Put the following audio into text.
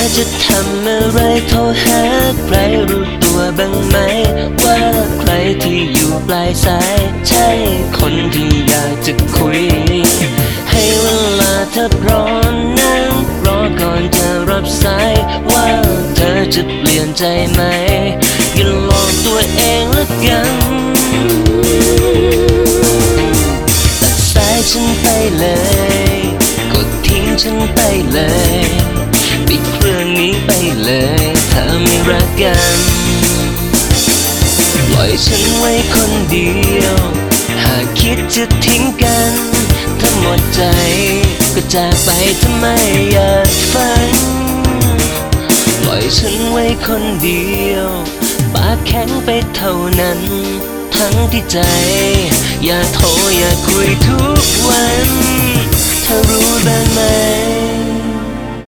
อจะทำอะไรโทรหาใครรู้ตัวบ้างไหม ว่าใครที่อยู่ปลายสาย ใช่คนที่อยากจะคุย ให้เวลาเธอพร้อมนั่งรอก่อนจะรับสาย ว่าเธอจะเปลี่ยนใจไหมอย่าหลอกตัวเองละกันตัดสายฉันไปเลย กดทิ้งฉันไปเลย เลยถ้าไม่รักกัน ปล่อยฉันไว้คนเดียว หากคิดจะทิ้งกันถ้าหมดใจ ก็จากไปทำไมอยากฟังปล่อยฉันไว้คนเดียวปากแข็งไปเท่านั้น ทั้งที่ใจ อย่าโทรอย่าคุยทุกวัน